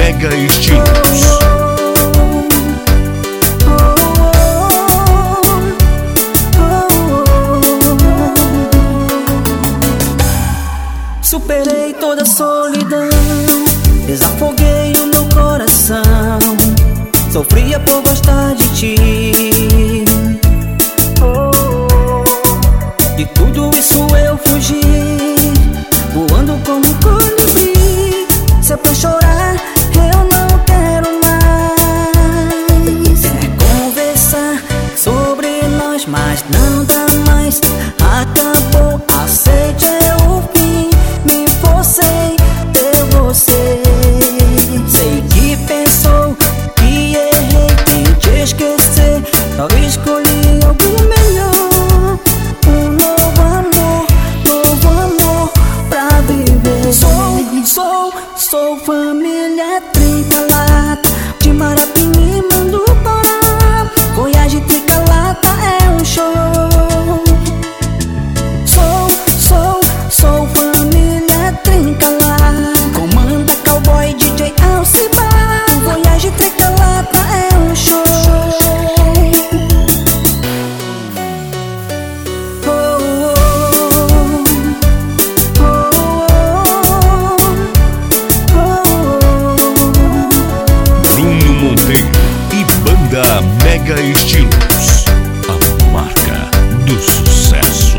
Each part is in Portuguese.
Mega Estilos. Superei toda a solidão, desafoguei o meu coração. Sofria por gostar de ti. sou família 30 Mega Estilos, a marca do sucesso.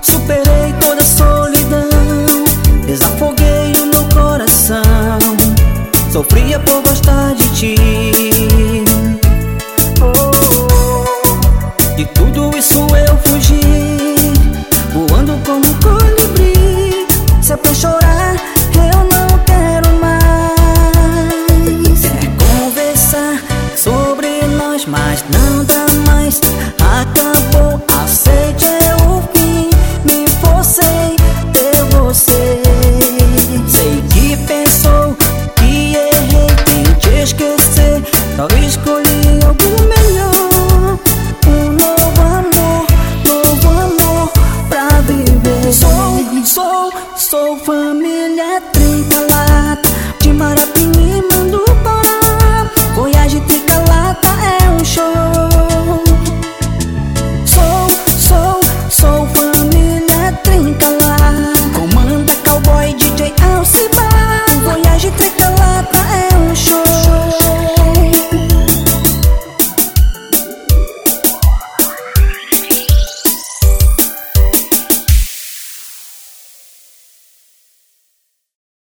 Superei toda a solidão, desafoguei o meu coração. Sofria por mas não dá mais. Acabou a sede, é fim me forcei ter você. Sei que pensou que errei, que te esquecer. só escolhi algo melhor. Um novo amor, novo amor pra viver. Sou, sou, sou família tricolada de Marapim.